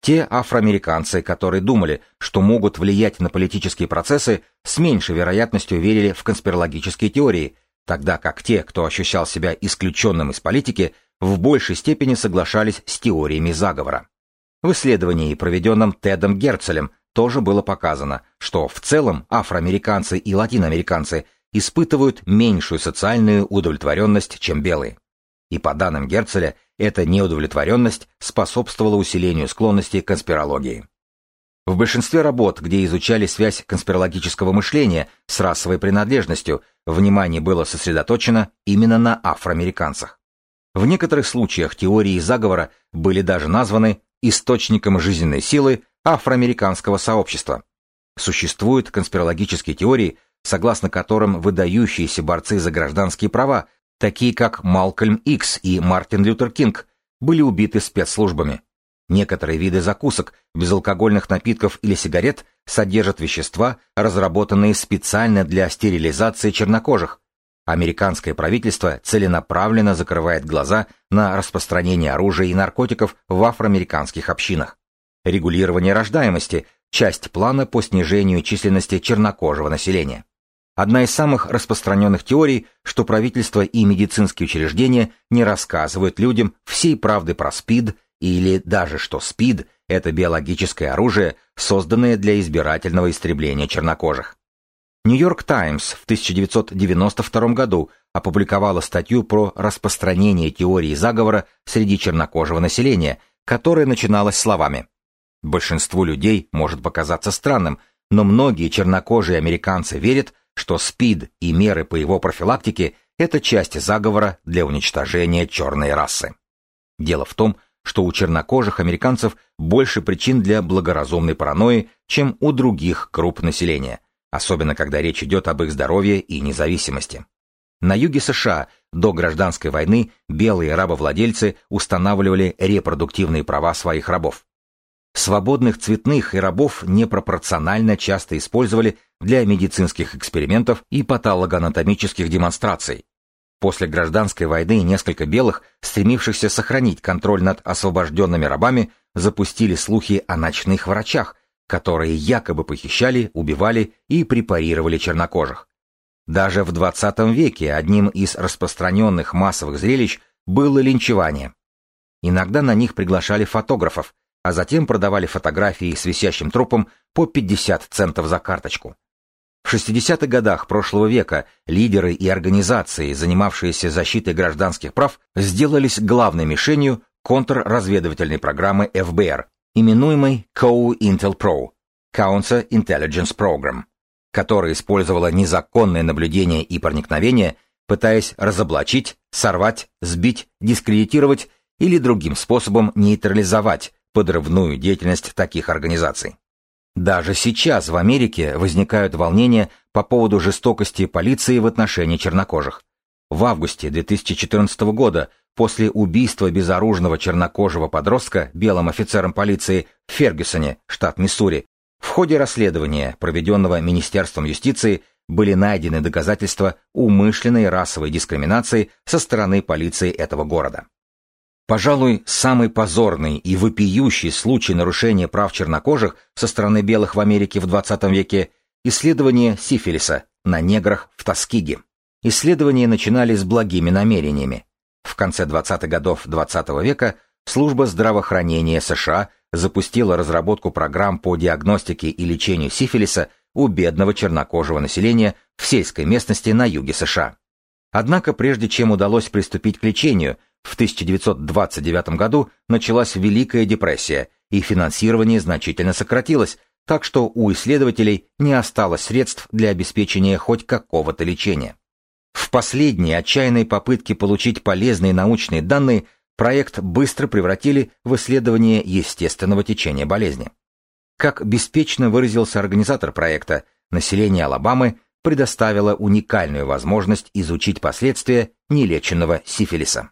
Те афроамериканцы, которые думали, что могут влиять на политические процессы, с меньшей вероятностью верили в конспирологические теории, тогда как те, кто ощущал себя исключенным из политики, в большей степени соглашались с теориями заговора. В исследовании, проведенном Тедом Герцелем, тоже было показано, что в целом афроамериканцы и латиноамериканцы испытывают меньшую социальную удовлетворенность, чем белые. И по данным Герцеля, эта неудовлетворенность способствовала усилению склонности к конспирологии. В большинстве работ, где изучали связь конспирологического мышления с расовой принадлежностью, внимание было сосредоточено именно на афроамериканцах. В некоторых случаях теории заговора были даже названы источником жизненной силы афроамериканского сообщества. Существуют конспирологические теории, согласно которым выдающиеся борцы за гражданские права, такие как Малкольм Икс и Мартин Лютер Кинг, были убиты спецслужбами. Некоторые виды закусок, безалкогольных напитков или сигарет содержат вещества, разработанные специально для стерилизации чернокожих, Американское правительство целенаправленно закрывает глаза на распространение оружия и наркотиков в афроамериканских общинах. Регулирование рождаемости – часть плана по снижению численности чернокожего населения. Одна из самых распространенных теорий, что правительство и медицинские учреждения не рассказывают людям всей правды про СПИД или даже что СПИД – это биологическое оружие, созданное для избирательного истребления чернокожих. Нью-Йорк Таймс в 1992 году опубликовала статью про распространение теории заговора среди чернокожего населения, которая начиналась словами «Большинству людей может показаться странным, но многие чернокожие американцы верят, что СПИД и меры по его профилактике – это часть заговора для уничтожения черной расы». Дело в том, что у чернокожих американцев больше причин для благоразумной паранойи, чем у других групп населения – особенно когда речь идет об их здоровье и независимости. На юге США до гражданской войны белые рабовладельцы устанавливали репродуктивные права своих рабов. Свободных цветных и рабов непропорционально часто использовали для медицинских экспериментов и патологоанатомических демонстраций. После гражданской войны несколько белых, стремившихся сохранить контроль над освобожденными рабами, запустили слухи о ночных врачах, которые якобы похищали, убивали и препарировали чернокожих. Даже в 20 веке одним из распространенных массовых зрелищ было линчевание. Иногда на них приглашали фотографов, а затем продавали фотографии с висящим трупом по 50 центов за карточку. В 60-х годах прошлого века лидеры и организации, занимавшиеся защитой гражданских прав, сделались главной мишенью контрразведывательной программы ФБР, именуемой COINTELPRO – Counter Intelligence Program, которая использовала незаконное наблюдение и проникновение, пытаясь разоблачить, сорвать, сбить, дискредитировать или другим способом нейтрализовать подрывную деятельность таких организаций. Даже сейчас в Америке возникают волнения по поводу жестокости полиции в отношении чернокожих. В августе 2014 года после убийства безоружного чернокожего подростка белым офицером полиции в Фергюсоне, штат Миссури, в ходе расследования, проведенного Министерством юстиции, были найдены доказательства умышленной расовой дискриминации со стороны полиции этого города. Пожалуй, самый позорный и вопиющий случай нарушения прав чернокожих со стороны белых в Америке в 20 веке – исследование сифилиса на неграх в Тоскиге. Исследования начинались с благими намерениями. В конце 20-х годов XX -го века служба здравоохранения США запустила разработку программ по диагностике и лечению сифилиса у бедного чернокожего населения в сельской местности на юге США. Однако прежде чем удалось приступить к лечению, в 1929 году началась Великая депрессия, и финансирование значительно сократилось, так что у исследователей не осталось средств для обеспечения хоть какого-то лечения. В последние отчаянные попытки получить полезные научные данные проект быстро превратили в исследование естественного течения болезни. Как беспечно выразился организатор проекта, население Алабамы предоставило уникальную возможность изучить последствия нелеченного сифилиса.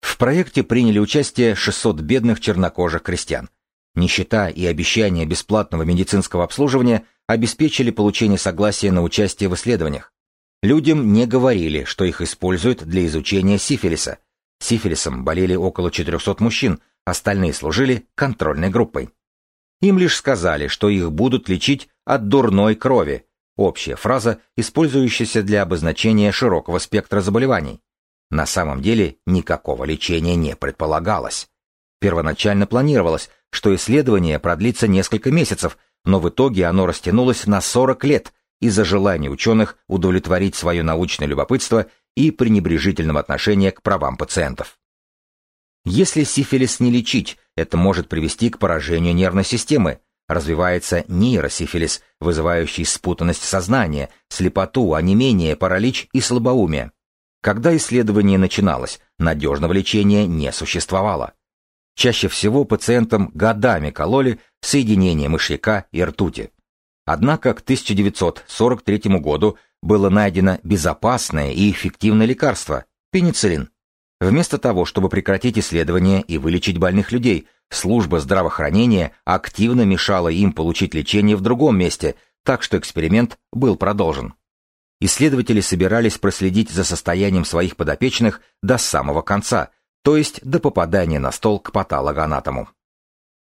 В проекте приняли участие 600 бедных чернокожих крестьян. Нищета и обещание бесплатного медицинского обслуживания обеспечили получение согласия на участие в исследованиях. Людям не говорили, что их используют для изучения сифилиса. Сифилисом болели около 400 мужчин, остальные служили контрольной группой. Им лишь сказали, что их будут лечить от дурной крови, общая фраза, использующаяся для обозначения широкого спектра заболеваний. На самом деле никакого лечения не предполагалось. Первоначально планировалось, что исследование продлится несколько месяцев, но в итоге оно растянулось на 40 лет из-за желания ученых удовлетворить свое научное любопытство и пренебрежительного отношения к правам пациентов. Если сифилис не лечить, это может привести к поражению нервной системы, развивается нейросифилис, вызывающий спутанность сознания, слепоту, онемение, паралич и слабоумие. Когда исследование начиналось, надежного лечения не существовало. Чаще всего пациентам годами кололи соединение мышьяка и ртути. Однако к 1943 году было найдено безопасное и эффективное лекарство – пенициллин. Вместо того, чтобы прекратить исследования и вылечить больных людей, служба здравоохранения активно мешала им получить лечение в другом месте, так что эксперимент был продолжен. Исследователи собирались проследить за состоянием своих подопечных до самого конца, то есть до попадания на стол к патологоанатому.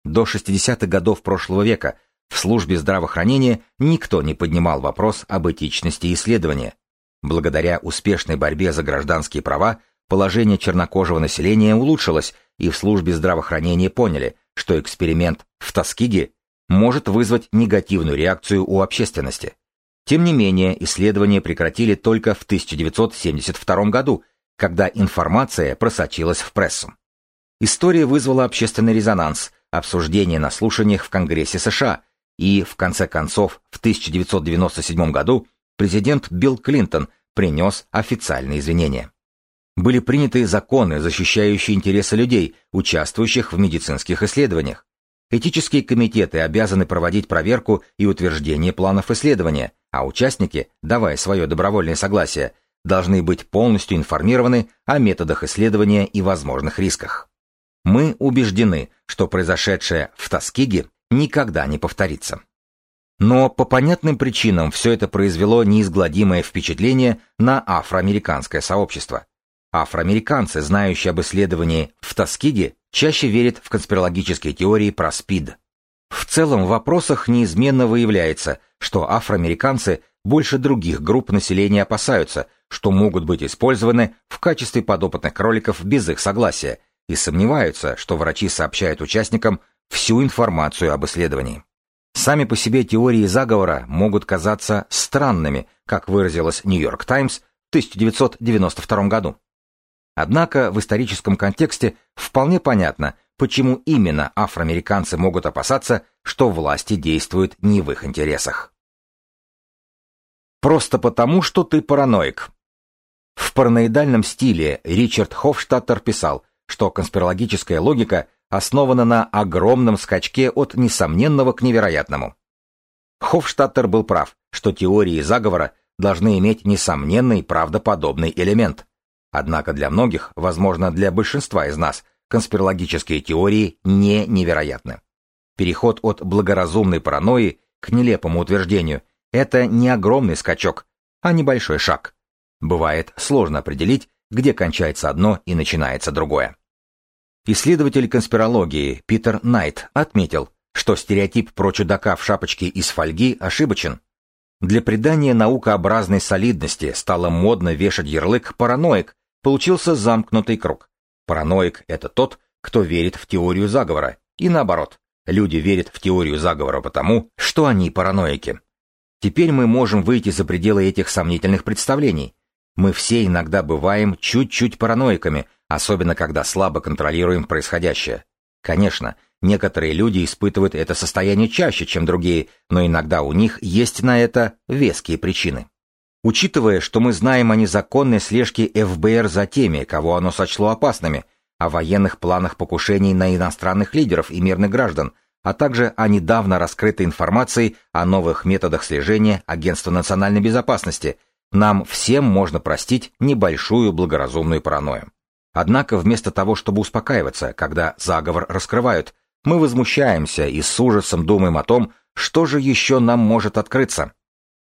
До 60-х годов прошлого века в службе здравоохранения никто не поднимал вопрос об этичности исследования. Благодаря успешной борьбе за гражданские права положение чернокожего населения улучшилось, и в службе здравоохранения поняли, что эксперимент в Тоскиге может вызвать негативную реакцию у общественности. Тем не менее, исследования прекратили только в 1972 году, когда информация просочилась в прессу. История вызвала общественный резонанс, обсуждение на слушаниях в Конгрессе США, и, в конце концов, в 1997 году президент Билл Клинтон принес официальные извинения. Были приняты законы, защищающие интересы людей, участвующих в медицинских исследованиях. Этические комитеты обязаны проводить проверку и утверждение планов исследования, а участники, давая свое добровольное согласие, должны быть полностью информированы о методах исследования и возможных рисках. Мы убеждены, что произошедшее в Тоскиге никогда не повторится. Но по понятным причинам все это произвело неизгладимое впечатление на афроамериканское сообщество. Афроамериканцы, знающие об исследовании в Тоскиге, чаще верят в конспирологические теории про СПИД. В целом в вопросах неизменно выявляется, что афроамериканцы больше других групп населения опасаются, что могут быть использованы в качестве подопытных кроликов без их согласия, и сомневаются, что врачи сообщают участникам всю информацию об исследовании. Сами по себе теории заговора могут казаться странными, как выразилась Нью-Йорк Таймс в 1992 году. Однако в историческом контексте вполне понятно, почему именно афроамериканцы могут опасаться, что власти действуют не в их интересах. Просто потому, что ты параноик. В параноидальном стиле Ричард Хофштаттер писал, что конспирологическая логика основана на огромном скачке от несомненного к невероятному. Хофштаттер был прав, что теории заговора должны иметь несомненный правдоподобный элемент. Однако для многих, возможно, для большинства из нас, конспирологические теории не невероятны. Переход от благоразумной паранойи к нелепому утверждению – это не огромный скачок, а небольшой шаг. Бывает сложно определить, где кончается одно и начинается другое. Исследователь конспирологии Питер Найт отметил, что стереотип про чудака в шапочке из фольги ошибочен. Для придания наукообразной солидности стало модно вешать ярлык «параноик», получился замкнутый круг. Параноик — это тот, кто верит в теорию заговора, и наоборот, люди верят в теорию заговора потому, что они параноики. Теперь мы можем выйти за пределы этих сомнительных представлений. Мы все иногда бываем чуть-чуть параноиками, особенно когда слабо контролируем происходящее. Конечно, некоторые люди испытывают это состояние чаще, чем другие, но иногда у них есть на это веские причины. Учитывая, что мы знаем о незаконной слежке ФБР за теми, кого оно сочло опасными, о военных планах покушений на иностранных лидеров и мирных граждан, а также о недавно раскрытой информации о новых методах слежения Агентства национальной безопасности, нам всем можно простить небольшую благоразумную паранойю. Однако вместо того, чтобы успокаиваться, когда заговор раскрывают, мы возмущаемся и с ужасом думаем о том, что же еще нам может открыться.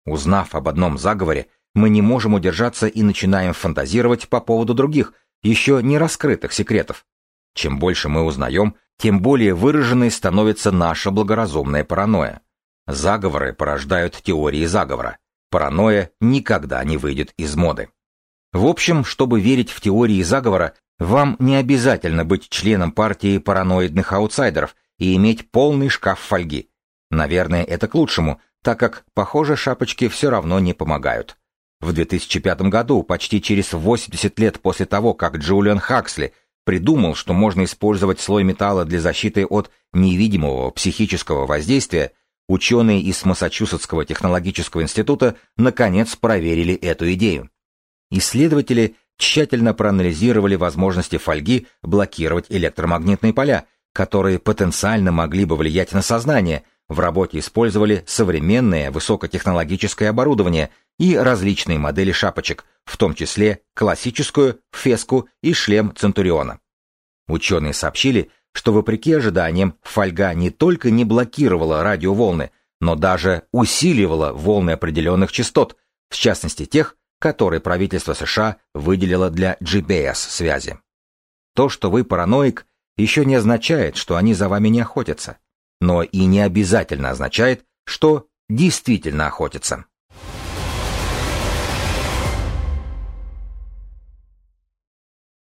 Узнав об одном заговоре, мы не можем удержаться и начинаем фантазировать по поводу других, еще не раскрытых секретов. Чем больше мы узнаем, тем более выраженной становится наша благоразумная паранойя. Заговоры порождают теории заговора. Паранойя никогда не выйдет из моды. В общем, чтобы верить в теории заговора, вам не обязательно быть членом партии параноидных аутсайдеров и иметь полный шкаф фольги. Наверное, это к лучшему, так как, похоже, шапочки все равно не помогают. В 2005 году, почти через 80 лет после того, как Джулиан Хаксли придумал, что можно использовать слой металла для защиты от невидимого психического воздействия, ученые из Массачусетского технологического института наконец проверили эту идею. Исследователи тщательно проанализировали возможности фольги блокировать электромагнитные поля, которые потенциально могли бы влиять на сознание. В работе использовали современное высокотехнологическое оборудование и различные модели шапочек, в том числе классическую, феску и шлем Центуриона. Ученые сообщили, что вопреки ожиданиям фольга не только не блокировала радиоволны, но даже усиливала волны определенных частот, в частности тех, который правительство США выделило для GPS-связи. То, что вы параноик, еще не означает, что они за вами не охотятся, но и не обязательно означает, что действительно охотятся.